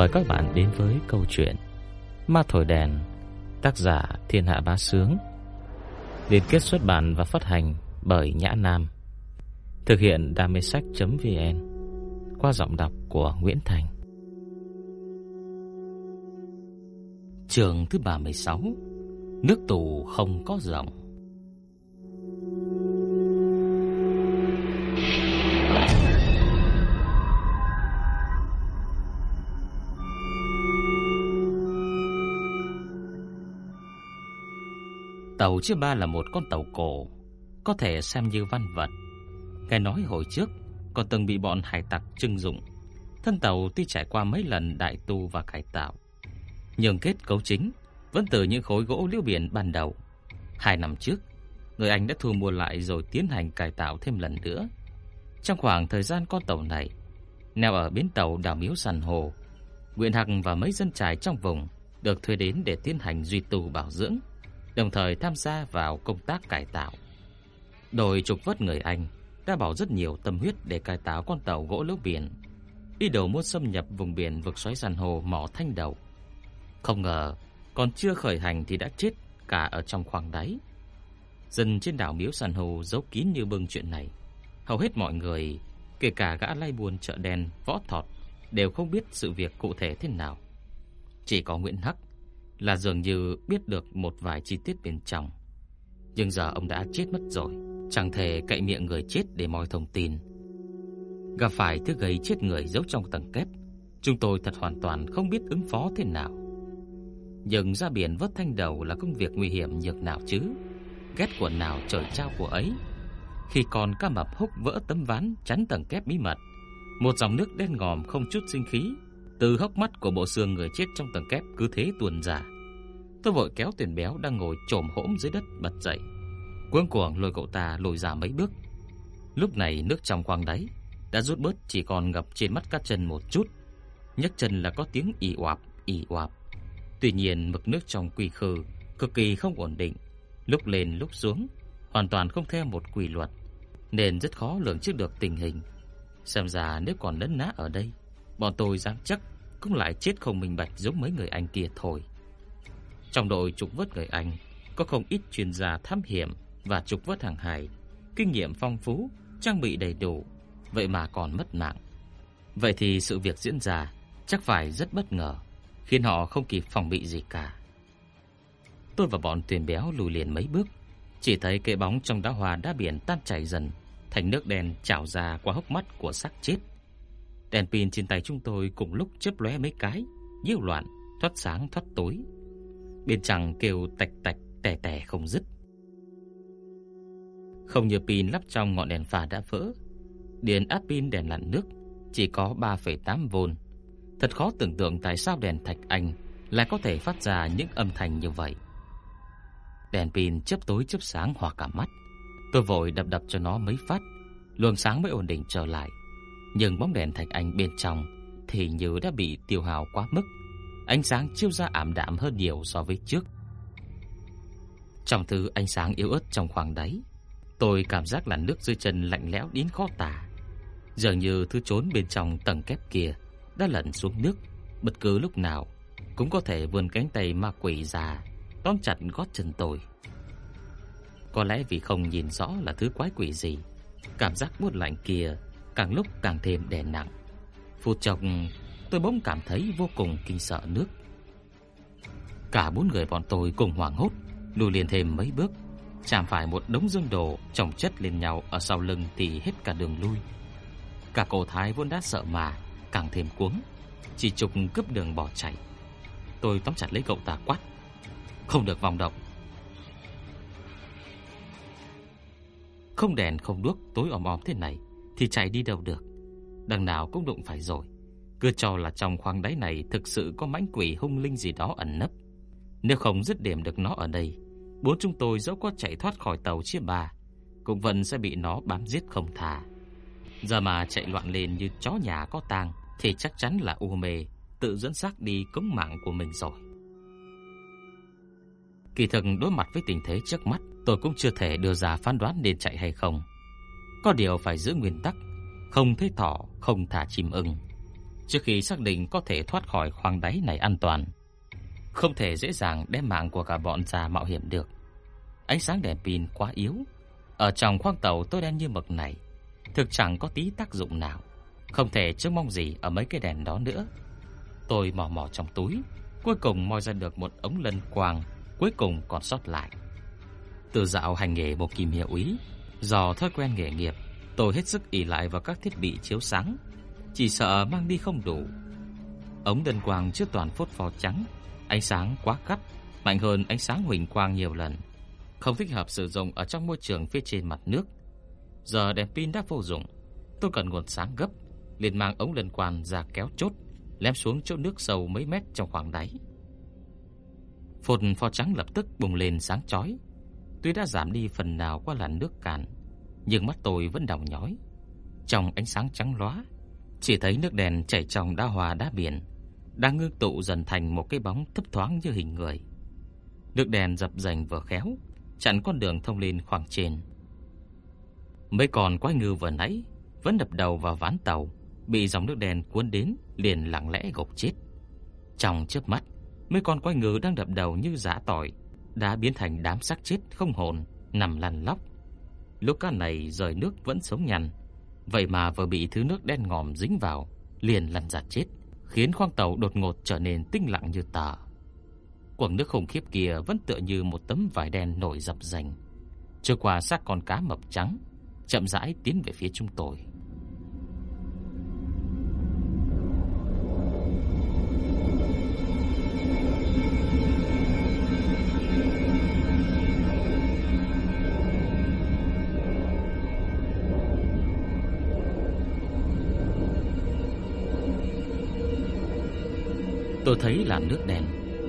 Mời các bạn đến với câu chuyện Ma Thổi Đèn, Tác giả Thiên Hạ Bá Sướng, Liên kết xuất bản và phát hành bởi Nhã Nam, Thực hiện đam mê sách.vn Qua giọng đọc của Nguyễn Thành Trường thứ 36 Nước tù không có giọng. Tàu chiếc ba là một con tàu cổ, có thể xem như văn vật. Nghe nói hồi trước còn từng bị bọn hải tặc trưng dụng. Thân tàu tuy trải qua mấy lần đại tu và cải tạo, nhưng kết cấu chính vẫn từ những khối gỗ liễu biển ban đầu. Hai năm trước, người Anh đã thu mua lại rồi tiến hành cải tạo thêm lần nữa. Trong khoảng thời gian con tàu này neo ở bến tàu đảo Miếu Sàn Hồ, Nguyễn Hằng và mấy dân trài trong vùng được thuê đến để tiến hành duy tu bảo dưỡng đồng thời tham gia vào công tác cải tạo. Đội trục vớt người Anh đã bỏ rất nhiều tâm huyết để cải tạo con tàu gỗ lỗ biển, ý đồ muốn xâm nhập vùng biển vực xoáy san hô mỏ thanh đầu. Không ngờ, còn chưa khởi hành thì đã chết cả ở trong khoang đáy. Dân trên đảo Miếu San hô giấu kín như bưng chuyện này. Hầu hết mọi người, kể cả gã lay buồn chợ đen, võ thọt, đều không biết sự việc cụ thể thế nào. Chỉ có Nguyễn Hắc là dường như biết được một vài chi tiết bên trong. Nhưng giờ ông đã chết mất rồi, chẳng thể cậy miệng người chết để moi thông tin. Gặp phải thứ gây chết người giấu trong tầng kép, chúng tôi thật hoàn toàn không biết ứng phó thế nào. Nhưng ra biển vớt thanh đầu là công việc nguy hiểm nhược nào chứ? Ghét quần nào trời trao của ấy. Khi còn cá mập húc vỡ tấm ván chắn tầng kép bí mật, một dòng nước đen ngòm không chút sinh khí từ hốc mắt của bộ xương người chết trong tầng kép cứ thế tuôn ra. Tôi vội kéo tiền béo đang ngồi trồm hổm dưới đất bật dậy. Cuống cuồng lôi cậu ta lùi ra mấy bước. Lúc này nước trong khoang đáy đã rút bớt chỉ còn ngập trên mắt các chân một chút. nhấc chân là có tiếng ì oạp, ì oạp. Tuy nhiên mực nước trong quy khư cực kỳ không ổn định, lúc lên lúc xuống, hoàn toàn không theo một quy luật, nên rất khó lường trước được tình hình. Xem ra nếu còn lấn ná ở đây, bọn tôi dám chắc cũng lại chết không minh bạch giống mấy người anh kia thôi. Trong đội trục vớt người Anh có không ít chuyên gia thám hiểm và trục vớt hàng hải, kinh nghiệm phong phú, trang bị đầy đủ, vậy mà còn mất mạng. Vậy thì sự việc diễn ra chắc phải rất bất ngờ, khiến họ không kịp phòng bị gì cả. Tôi và bọn tuyển béo lùi liền mấy bước, chỉ thấy cây bóng trong đá hoa đá biển tan chảy dần, thành nước đen trào ra qua hốc mắt của xác chết. Đèn pin trên tay chúng tôi cùng lúc chớp lóe mấy cái, nhiễu loạn, thoát sáng thoát tối. Bên trong kêu tạch tạch tè tè không dứt. Không như pin lắp trong ngọn đèn pha đã vỡ, điện áp pin đèn lặn nước chỉ có 3,8V. Thật khó tưởng tượng tại sao đèn thạch anh lại có thể phát ra những âm thanh như vậy. Đèn pin chớp tối chớp sáng hòa cả mắt. Tôi vội đập đập cho nó mấy phát, luồng sáng mới ổn định trở lại. Nhưng bóng đèn thạch anh bên trong thì như đã bị tiêu hao quá mức, ánh sáng chiếu ra ảm đạm hơn nhiều so với trước. Trong thứ ánh sáng yếu ớt trong khoảng đáy, tôi cảm giác là nước dưới chân lạnh lẽo đến khó tả. Dường như thứ trốn bên trong tầng kép kia đã lẩn xuống nước, bất cứ lúc nào cũng có thể vươn cánh tay ma quỷ già tóm chặt gót chân tôi. Có lẽ vì không nhìn rõ là thứ quái quỷ gì, cảm giác buốt lạnh kia càng lúc càng thêm đè nặng. Phút chốc, tôi bỗng cảm thấy vô cùng kinh sợ nước. Cả bốn người bọn tôi cùng hoảng hốt, lùi liền thêm mấy bước, chạm phải một đống dương đồ chồng chất lên nhau ở sau lưng thì hết cả đường lui. Cả cổ thái vốn đã sợ mà, càng thêm cuống, chỉ trục cướp đường bỏ chạy. Tôi tóm chặt lấy cậu ta quát, không được vòng động. Không đèn không đuốc tối om om thế này thì chạy đi đâu được. Đằng nào cũng đụng phải rồi. Cứ cho là trong khoang đáy này thực sự có mãnh quỷ hung linh gì đó ẩn nấp. Nếu không dứt điểm được nó ở đây, bốn chúng tôi dẫu có chạy thoát khỏi tàu chia ba, cũng vẫn sẽ bị nó bám giết không tha. Giờ mà chạy loạn lên như chó nhà có tang thì chắc chắn là u mê, tự dẫn xác đi cống mạng của mình rồi. Kỳ thực đối mặt với tình thế trước mắt, tôi cũng chưa thể đưa ra phán đoán nên chạy hay không. Có điều phải giữ nguyên tắc, không thấy thỏ không thả chim ưng trước khi xác định có thể thoát khỏi khoang đáy này an toàn. Không thể dễ dàng đem mạng của cả bọn ra mạo hiểm được. Ánh sáng đèn pin quá yếu, ở trong khoang tàu tối đen như mực này, thực chẳng có tí tác dụng nào. Không thể trông mong gì ở mấy cái đèn đó nữa. Tôi mò mò trong túi, cuối cùng moi ra được một ống lân quang cuối cùng còn sót lại. Từ dạo hành nghề một kim hiệu úy, do thói quen nghề nghiệp, tôi hết sức ỷ lại vào các thiết bị chiếu sáng, chỉ sợ mang đi không đủ. Ống đèn quang chứa toàn phốt pho trắng, ánh sáng quá gắt, mạnh hơn ánh sáng huỳnh quang nhiều lần, không thích hợp sử dụng ở trong môi trường phía trên mặt nước. Giờ đèn pin đã vô dụng, tôi cần nguồn sáng gấp, liền mang ống đèn quang ra kéo chốt, lém xuống chỗ nước sâu mấy mét trong khoảng đáy. phốt pho trắng lập tức bùng lên sáng chói. Tuy đã giảm đi phần nào qua làn nước cạn, nhưng mắt tôi vẫn đỏ nhói. Trong ánh sáng trắng lóa, chỉ thấy nước đèn chảy trong đá hòa đá biển, đang ngưng tụ dần thành một cái bóng thấp thoáng như hình người. Nước đèn dập dành vừa khéo, chặn con đường thông lên khoảng trên. Mấy con quái ngư vừa nãy vẫn đập đầu vào ván tàu, bị dòng nước đèn cuốn đến liền lặng lẽ gục chết. Trong chớp mắt, mấy con quái ngư đang đập đầu như giả tỏi đã biến thành đám xác chết không hồn nằm lăn lóc. Lúc cá này rời nước vẫn sống nhằn, vậy mà vừa bị thứ nước đen ngòm dính vào, liền lăn ra chết, khiến khoang tàu đột ngột trở nên tĩnh lặng như tờ. Quầng nước khủng khiếp kia vẫn tựa như một tấm vải đen nổi dập dành, trôi qua xác con cá mập trắng, chậm rãi tiến về phía chúng tôi. Tôi thấy làn nước đen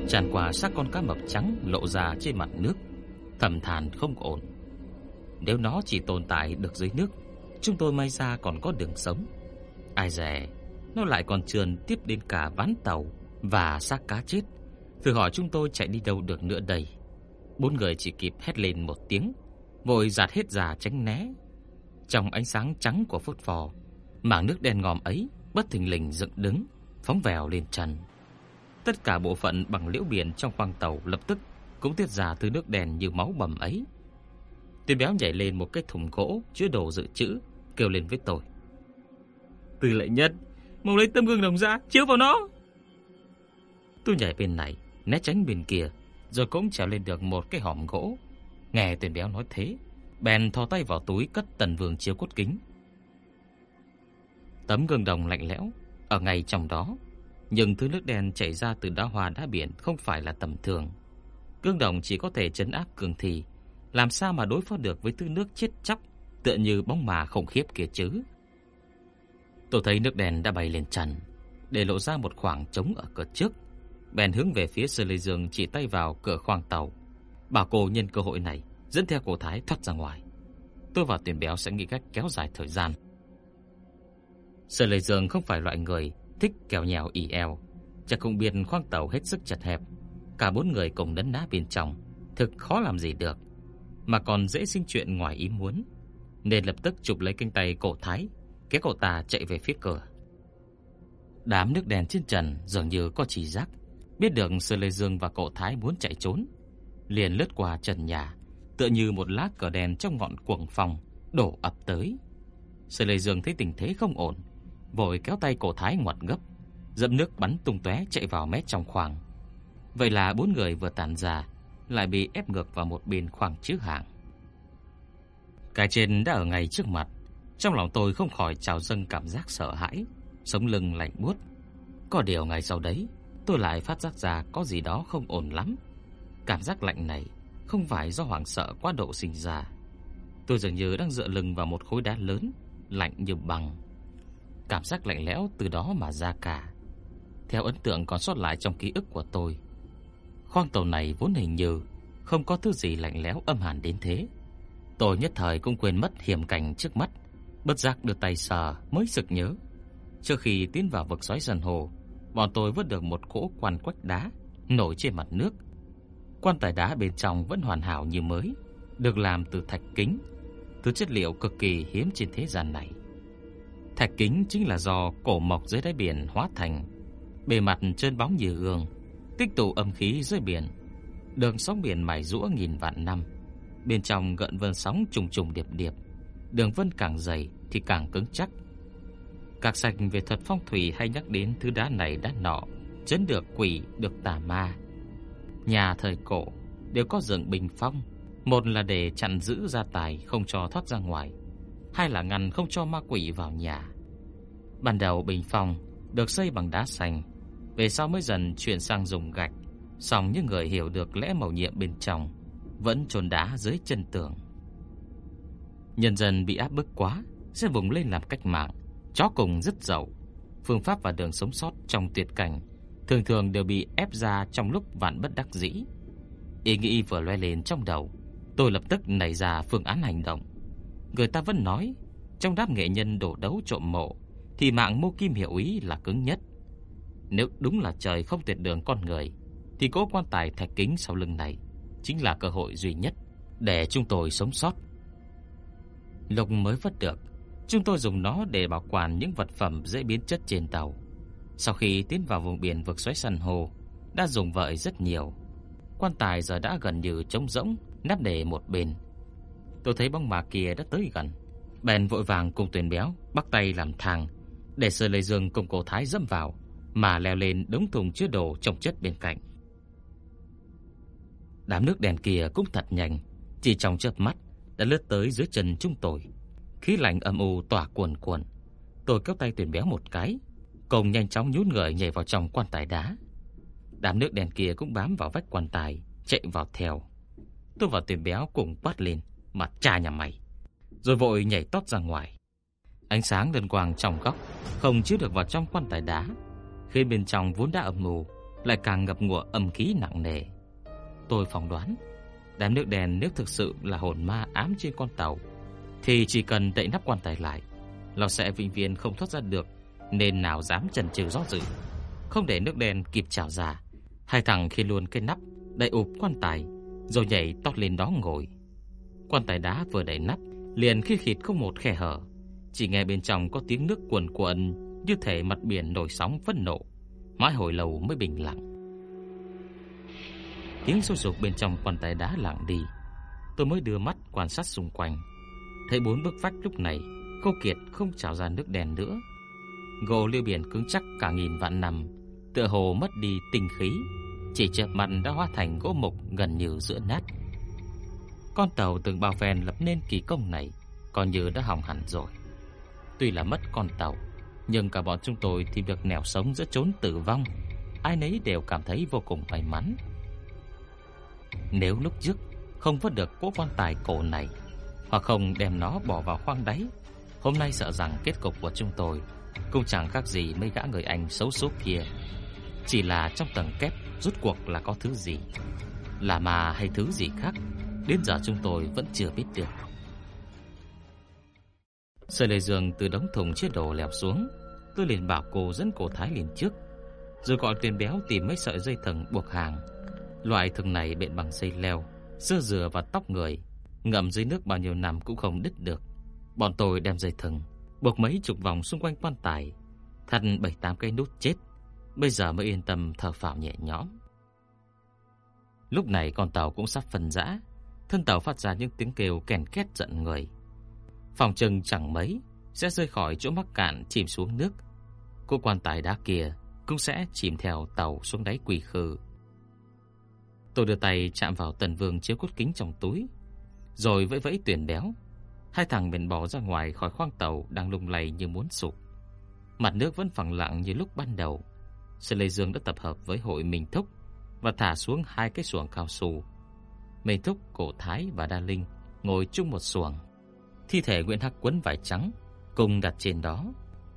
tràn qua xác con cá mập trắng lộ ra trên mặt nước, thầm than không ổn. Nếu nó chỉ tồn tại được dưới nước, chúng tôi may ra còn có đường sống. Ai dè, nó lại còn trườn tiếp đến cả ván tàu và xác cá chết. Thử hỏi chúng tôi chạy đi đâu được nữa đây. Bốn người chỉ kịp hét lên một tiếng, vội giạt hết già tránh né. Trong ánh sáng trắng của phốt phò, mảng nước đen ngòm ấy bất thình lình dựng đứng, phóng vèo lên trần. Tất cả bộ phận bằng liễu biển trong khoang tàu lập tức cũng tiết ra thứ nước đen như máu bầm ấy. Tuyên béo nhảy lên một cái thùng gỗ chứa đồ dự trữ, kêu lên với tôi. Từ lệ nhất, mau lấy tấm gương đồng ra, chiếu vào nó. Tôi nhảy bên này, né tránh bên kia, rồi cũng trèo lên được một cái hòm gỗ. Nghe tuyên béo nói thế, bèn thò tay vào túi cất tần vương chiếu cốt kính. Tấm gương đồng lạnh lẽo, ở ngay trong đó nhưng thứ nước đen chảy ra từ đá hoa đá biển không phải là tầm thường. Cương đồng chỉ có thể chấn áp cường thì, làm sao mà đối phó được với thứ nước chết chóc tựa như bóng mà khủng khiếp kia chứ? Tôi thấy nước đen đã bay lên trần, để lộ ra một khoảng trống ở cửa trước. Bèn hướng về phía Sơ Lê Dương chỉ tay vào cửa khoang tàu, bảo cô nhân cơ hội này dẫn theo cổ thái thoát ra ngoài. Tôi và Tiền Béo sẽ nghĩ cách kéo dài thời gian. Sơ Lê Dương không phải loại người thích kèo nhèo ỉ eo, chắc không biết khoang tàu hết sức chật hẹp, cả bốn người cùng đấn đá bên trong, thực khó làm gì được, mà còn dễ sinh chuyện ngoài ý muốn, nên lập tức chụp lấy cánh tay cổ Thái, kéo cậu ta chạy về phía cửa. Đám nước đèn trên trần dường như có chỉ giác, biết được Sơ Lê Dương và cậu Thái muốn chạy trốn, liền lướt qua trần nhà, tựa như một lá cờ đèn trong ngọn cuồng phòng đổ ập tới. Sơ Lê Dương thấy tình thế không ổn, vội kéo tay cổ Thái ngoặt gấp, dẫm nước bắn tung tóe chạy vào mét trong khoảng. Vậy là bốn người vừa tản ra, lại bị ép ngược vào một bên khoảng trước hàng. Cái trên đã ở ngay trước mặt, trong lòng tôi không khỏi trào dâng cảm giác sợ hãi, sống lưng lạnh buốt. Có điều ngày sau đấy, tôi lại phát giác ra có gì đó không ổn lắm. Cảm giác lạnh này không phải do hoảng sợ quá độ sinh ra. Tôi dường như đang dựa lưng vào một khối đá lớn, lạnh như băng. Cảm giác lạnh lẽo từ đó mà ra cả. Theo ấn tượng còn sót lại trong ký ức của tôi, khoang tàu này vốn hình như không có thứ gì lạnh lẽo âm hàn đến thế. Tôi nhất thời cũng quên mất hiểm cảnh trước mắt, bất giác đưa tay sờ mới sực nhớ. Trước khi tiến vào vực xoáy dần hồ, bọn tôi vớt được một cỗ quan quách đá nổi trên mặt nước. Quan tài đá bên trong vẫn hoàn hảo như mới, được làm từ thạch kính, thứ chất liệu cực kỳ hiếm trên thế gian này. Thạch kính chính là do cổ mọc dưới đáy biển hóa thành, bề mặt trơn bóng như gương, tích tụ âm khí dưới biển. Đường sóng biển mài rũa nghìn vạn năm, bên trong gợn vân sóng trùng trùng điệp điệp, đường vân càng dày thì càng cứng chắc. Các sách về thuật phong thủy hay nhắc đến thứ đá này đá nọ, chấn được quỷ, được tà ma. Nhà thời cổ đều có dựng bình phong, một là để chặn giữ gia tài không cho thoát ra ngoài, hai là ngăn không cho ma quỷ vào nhà. Ban đầu bình phong được xây bằng đá xanh, về sau mới dần chuyển sang dùng gạch, song những người hiểu được lẽ màu nhiệm bên trong vẫn chôn đá dưới chân tường. Nhân dân bị áp bức quá sẽ vùng lên làm cách mạng, chó cùng rất giàu. Phương pháp và đường sống sót trong tuyệt cảnh thường thường đều bị ép ra trong lúc vạn bất đắc dĩ. Ý nghĩ vừa loe lên trong đầu, tôi lập tức nảy ra phương án hành động. Người ta vẫn nói, trong đám nghệ nhân đổ đấu trộm mộ thì mạng mô kim hiệu ý là cứng nhất. Nếu đúng là trời không tuyệt đường con người, thì cố quan tài thạch kính sau lưng này chính là cơ hội duy nhất để chúng tôi sống sót. Lục mới vất được, chúng tôi dùng nó để bảo quản những vật phẩm dễ biến chất trên tàu. Sau khi tiến vào vùng biển vực xoáy san hô, đã dùng vợi rất nhiều. Quan tài giờ đã gần như trống rỗng, nắp để một bên. Tôi thấy bóng ma kia đã tới gần, bèn vội vàng cùng tuyển Béo bắt tay làm thang, để sợi Lê Dương cùng cổ Thái dẫm vào, mà leo lên đống thùng chứa đồ trồng chất bên cạnh. Đám nước đèn kia cũng thật nhanh, chỉ trong chớp mắt đã lướt tới dưới chân chúng tôi. Khí lạnh âm u tỏa cuồn cuộn. Tôi kéo tay tuyển Béo một cái, cùng nhanh chóng nhún người nhảy vào trong quan tài đá. Đám nước đèn kia cũng bám vào vách quan tài, chạy vào theo. Tôi và tuyển Béo cùng quát lên, mặt cha nhà mày. Rồi vội nhảy tót ra ngoài. Ánh sáng lần quang trong góc không chiếu được vào trong quan tài đá, khi bên trong vốn đã âm mù, lại càng ngập ngụa âm khí nặng nề. Tôi phỏng đoán, đám nước đèn nếu thực sự là hồn ma ám trên con tàu, thì chỉ cần đậy nắp quan tài lại, nó sẽ vĩnh viễn không thoát ra được, nên nào dám chần chừ rót dự. Không để nước đèn kịp trào ra, hai thằng khi luôn cái nắp đậy ụp quan tài, rồi nhảy tót lên đó ngồi. Quan tài đá vừa đậy nắp, liền khi khịt không một khe hở, chỉ nghe bên trong có tiếng nước cuồn cuộn như thể mặt biển nổi sóng phẫn nộ, mãi hồi lâu mới bình lặng. Tiếng sôi sục bên trong quan tài đá lặng đi, tôi mới đưa mắt quan sát xung quanh, thấy bốn bức vách lúc này khô kiệt không trào ra nước đèn nữa. Gỗ liêu biển cứng chắc cả nghìn vạn năm, tựa hồ mất đi tinh khí, chỉ chợp mặt đã hóa thành gỗ mục gần như giữa nát. Con tàu từng bao phen lập nên kỳ công này, còn như đã hỏng hẳn rồi. Tuy là mất con tàu, nhưng cả bọn chúng tôi thì được nẻo sống giữa chốn tử vong, ai nấy đều cảm thấy vô cùng may mắn. Nếu lúc trước không vớt được cố quan tài cổ này, hoặc không đem nó bỏ vào khoang đáy, hôm nay sợ rằng kết cục của chúng tôi cũng chẳng khác gì mấy gã người Anh xấu số kia. Chỉ là trong tầng kép rút cuộc là có thứ gì, là mà hay thứ gì khác, đến giờ chúng tôi vẫn chưa biết được. Sợi lê giường từ đống thùng chiếc đồ lẹp xuống, tôi liền bảo cô dẫn cổ Thái lên trước, rồi gọi Tuyền Béo tìm mấy sợi dây thừng buộc hàng. Loại thừng này bện bằng dây leo, sơ dừa và tóc người, ngậm dưới nước bao nhiêu năm cũng không đứt được. Bọn tôi đem dây thừng buộc mấy chục vòng xung quanh quan tài, thắt bảy tám cây nút chết, bây giờ mới yên tâm thở phào nhẹ nhõm. Lúc này con tàu cũng sắp phân rã, thân tàu phát ra những tiếng kêu kèn két giận người. Phòng trừng chẳng mấy sẽ rơi khỏi chỗ mắc cạn chìm xuống nước. Cô quan tài đá kia cũng sẽ chìm theo tàu xuống đáy quỷ khư. Tôi đưa tay chạm vào tần vương chiếu cốt kính trong túi, rồi vẫy vẫy tuyển béo. Hai thằng bèn bỏ ra ngoài khỏi khoang tàu đang lung lay như muốn sụp. Mặt nước vẫn phẳng lặng như lúc ban đầu. Sơn Lê Dương đã tập hợp với hội Minh Thúc và thả xuống hai cái xuồng cao su. Minh Thúc, Cổ Thái và Đa Linh ngồi chung một xuồng. Thi thể Nguyễn Hắc quấn vải trắng cùng đặt trên đó.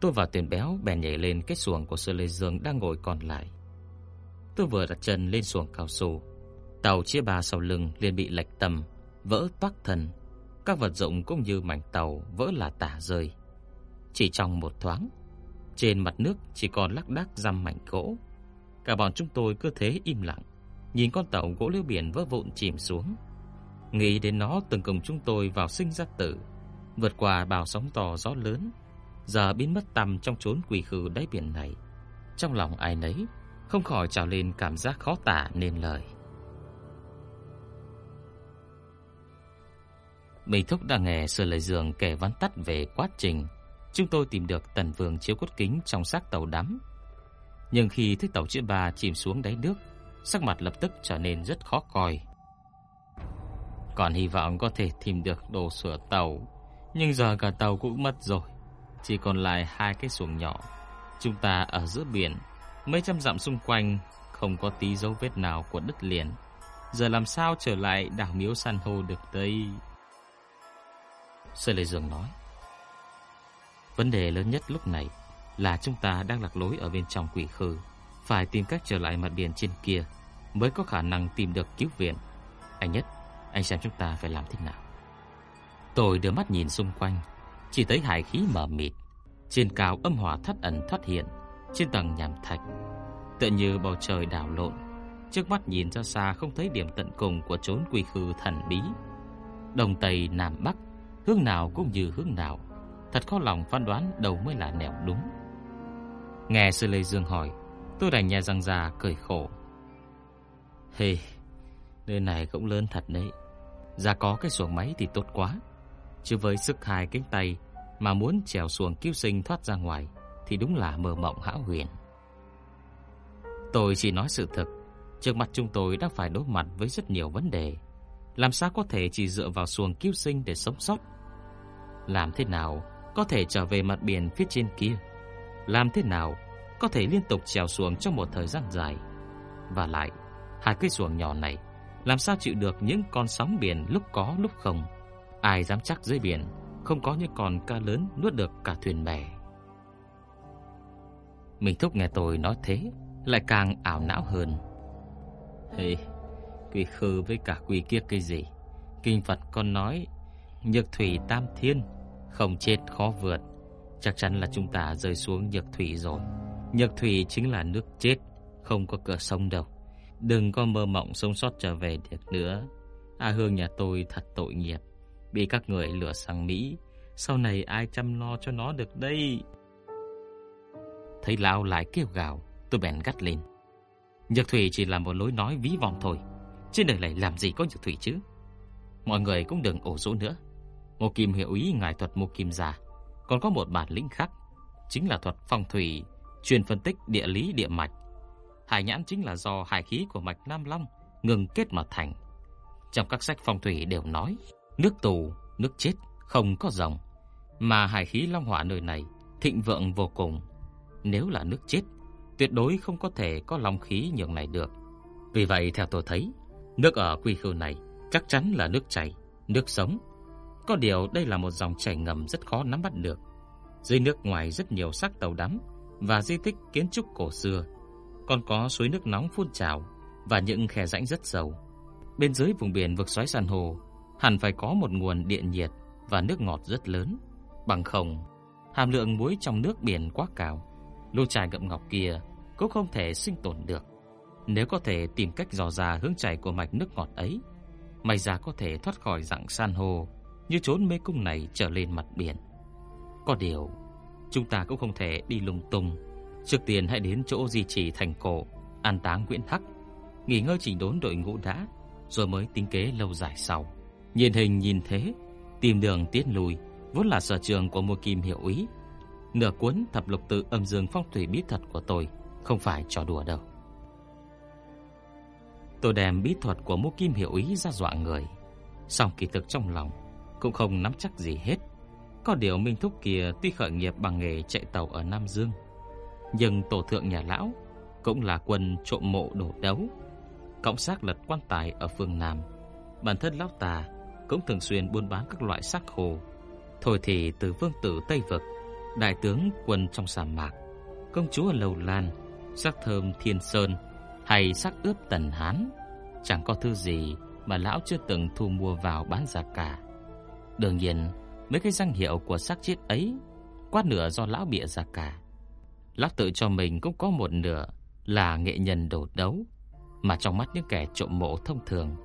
Tôi và Tiền Béo bèn nhảy lên cái xuồng của Sơ Lê Dương đang ngồi còn lại. Tôi vừa đặt chân lên xuồng cao su, tàu chia ba sau lưng liền bị lệch tầm, vỡ toác thân. Các vật dụng cũng như mảnh tàu vỡ là tả rơi. Chỉ trong một thoáng, trên mặt nước chỉ còn lác đác răm mảnh gỗ. Cả bọn chúng tôi cứ thế im lặng, nhìn con tàu gỗ liêu biển vỡ vụn chìm xuống. Nghĩ đến nó từng cùng chúng tôi vào sinh ra tử, vượt qua bao sóng to gió lớn, giờ biến mất tăm trong chốn quỷ khư đáy biển này. Trong lòng ai nấy không khỏi trào lên cảm giác khó tả nên lời. Mỹ thúc đang nghe Sơ Lệ Dương kể vắn tắt về quá trình chúng tôi tìm được tần vương chiếu cốt kính trong xác tàu đắm. Nhưng khi thấy tàu chữ ba chìm xuống đáy nước, sắc mặt lập tức trở nên rất khó coi. Còn hy vọng có thể tìm được đồ sửa tàu, nhưng giờ cả tàu cũng mất rồi, chỉ còn lại hai cái xuồng nhỏ. Chúng ta ở giữa biển, mấy trăm dặm xung quanh không có tí dấu vết nào của đất liền. Giờ làm sao trở lại đảo Miếu San hô được đây? Sơ Lê Dương nói. Vấn đề lớn nhất lúc này là chúng ta đang lạc lối ở bên trong quỷ khư, phải tìm cách trở lại mặt biển trên kia mới có khả năng tìm được cứu viện. Anh nhất, anh xem chúng ta phải làm thế nào. Tôi đưa mắt nhìn xung quanh, chỉ thấy hải khí mờ mịt, trên cao âm hỏa thất ẩn thoát hiện, trên tầng nhàm thạch, tựa như bầu trời đảo lộn. Trước mắt nhìn ra xa không thấy điểm tận cùng của chốn quy khư thần bí. Đông tây nam bắc, hướng nào cũng như hướng nào, thật khó lòng phán đoán đâu mới là nẻo đúng. Nghe Sư Lê Dương hỏi, tôi đành nhè răng già cười khổ. Hề, hey, nơi này cũng lớn thật đấy. Ra có cái xuồng máy thì tốt quá. Chứ với sức hai cánh tay mà muốn trèo xuồng cứu sinh thoát ra ngoài thì đúng là mơ mộng hão huyền. Tôi chỉ nói sự thật, trước mặt chúng tôi đang phải đối mặt với rất nhiều vấn đề. Làm sao có thể chỉ dựa vào xuồng cứu sinh để sống sót? Làm thế nào có thể trở về mặt biển phía trên kia? Làm thế nào có thể liên tục trèo xuồng trong một thời gian dài? Và lại, hai cái xuồng nhỏ này làm sao chịu được những con sóng biển lúc có lúc không? Ai dám chắc dưới biển không có những con cá lớn nuốt được cả thuyền bè? Mình thúc nghe tôi nói thế, lại càng ảo não hơn. Hey, quỷ khư với cả quỷ kia cái gì? Kinh Phật con nói, nhược thủy tam thiên, không chết khó vượt. Chắc chắn là chúng ta rơi xuống nhược thủy rồi. Nhược thủy chính là nước chết, không có cửa sông đâu. Đừng có mơ mộng sống sót trở về được nữa. A Hương nhà tôi thật tội nghiệp, bị các người lừa sang Mỹ. Sau này ai chăm lo cho nó được đây? Thấy Lão lại kêu gào, tôi bèn gắt lên. Nhược thủy chỉ là một lối nói ví von thôi. Trên đời này làm gì có nhược thủy chứ? Mọi người cũng đừng ổ dỗ nữa. Một Kim hiệu ý ngài thuật một Kim già, còn có một bản lĩnh khác, chính là thuật phong thủy, chuyên phân tích địa lý địa mạch. Hải nhãn chính là do hải khí của mạch Nam Long ngừng kết mà thành. Trong các sách phong thủy đều nói, nước tù, nước chết không có dòng mà hải khí long hỏa nơi này thịnh vượng vô cùng. Nếu là nước chết, tuyệt đối không có thể có long khí nhường này được. Vì vậy theo tôi thấy, nước ở quy khư này chắc chắn là nước chảy, nước sống. Có điều đây là một dòng chảy ngầm rất khó nắm bắt được. Dưới nước ngoài rất nhiều xác tàu đắm và di tích kiến trúc cổ xưa, còn có suối nước nóng phun trào và những khe rãnh rất sâu. Bên dưới vùng biển vực xoáy san hô hẳn phải có một nguồn điện nhiệt và nước ngọt rất lớn, bằng không hàm lượng muối trong nước biển quá cao, lô trài ngậm ngọc kia cũng không thể sinh tồn được. Nếu có thể tìm cách dò ra hướng chảy của mạch nước ngọt ấy, may ra có thể thoát khỏi dạng san hô như trốn mê cung này trở lên mặt biển. Có điều, chúng ta cũng không thể đi lung tung. Trước tiên hãy đến chỗ di trì thành cổ, an táng Nguyễn Hắc, nghỉ ngơi chỉnh đốn đội ngũ đã, rồi mới tính kế lâu dài sau. Nhìn hình nhìn thế, tìm đường tiến lùi vốn là sở trường của Mộ Kim hiệu Ý. Nửa cuốn thập lục tự âm dương phong thủy bí thuật của tôi không phải trò đùa đâu. Tôi đem bí thuật của Mộ Kim hiệu Ý ra dọa người, song kỳ thực trong lòng cũng không nắm chắc gì hết. Có điều Minh Thúc kia tuy khởi nghiệp bằng nghề chạy tàu ở Nam Dương, nhưng tổ thượng nhà lão cũng là quân trộm mộ đổ đấu, cộng xác lật quan tài ở phương Nam. Bản thân lão tà cũng thường xuyên buôn bán các loại sắc khô. Thôi thì từ vương tử Tây Vực, đại tướng quân trong sa mạc, công chúa Lầu Lan, sắc thơm Thiên Sơn hay sắc ướp Tần Hán, chẳng có thứ gì mà lão chưa từng thu mua vào bán giá cả. Đương nhiên, mấy cái danh hiệu của xác chết ấy quá nửa do lão bịa ra cả. Lão tự cho mình cũng có một nửa là nghệ nhân đồ đấu, mà trong mắt những kẻ trộm mộ thông thường,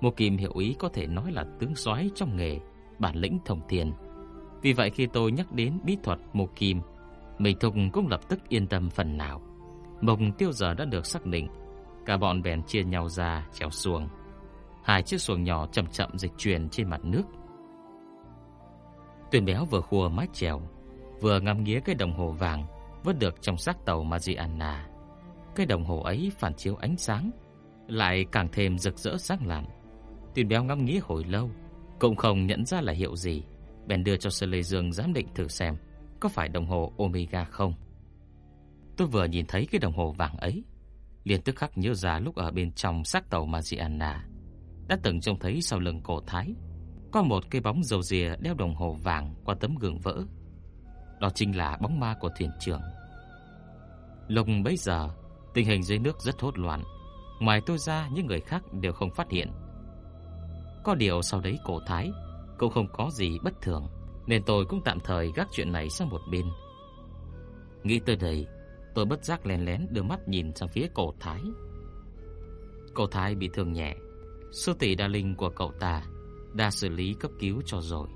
một kim hiệu ý có thể nói là tướng soái trong nghề, bản lĩnh thông thiên. Vì vậy khi tôi nhắc đến bí thuật mù kim, Mình Thục cũng lập tức yên tâm phần nào. Mục tiêu giờ đã được xác định, cả bọn bèn chia nhau ra chèo xuồng. Hai chiếc xuồng nhỏ chậm chậm dịch chuyển trên mặt nước. Tuyền béo vừa khua mái chèo, vừa ngắm nghía cái đồng hồ vàng vớt được trong xác tàu Mariana. Cái đồng hồ ấy phản chiếu ánh sáng, lại càng thêm rực rỡ sáng lạn. Tuyền béo ngắm nghĩ hồi lâu, cũng không nhận ra là hiệu gì, bèn đưa cho Sơ Lê Dương giám định thử xem có phải đồng hồ Omega không. Tôi vừa nhìn thấy cái đồng hồ vàng ấy, liền tức khắc nhớ ra lúc ở bên trong xác tàu Mariana đã từng trông thấy sau lưng cổ thái có một cái bóng dầu rìa đeo đồng hồ vàng qua tấm gương vỡ. Đó chính là bóng ma của thuyền trưởng. Lúc bấy giờ, tình hình dưới nước rất hỗn loạn. Ngoài tôi ra, những người khác đều không phát hiện. Có điều sau đấy cổ thái cũng không có gì bất thường, nên tôi cũng tạm thời gác chuyện này sang một bên. Nghĩ tới đây, tôi bất giác lén lén đưa mắt nhìn sang phía cổ thái. Cổ thái bị thương nhẹ, sư tỷ đa linh của cậu ta đã xử lý cấp cứu cho rồi.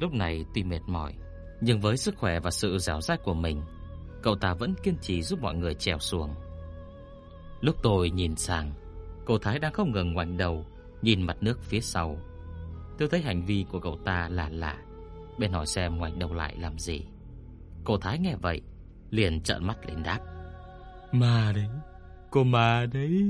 Lúc này tuy mệt mỏi, nhưng với sức khỏe và sự dẻo dai của mình, cậu ta vẫn kiên trì giúp mọi người trèo xuồng. Lúc tôi nhìn sang, cô Thái đang không ngừng ngoảnh đầu nhìn mặt nước phía sau. Tôi thấy hành vi của cậu ta là lạ, bên hỏi xem ngoảnh đầu lại làm gì. Cô Thái nghe vậy, liền trợn mắt lên đáp: "Ma đấy, cô ma đấy."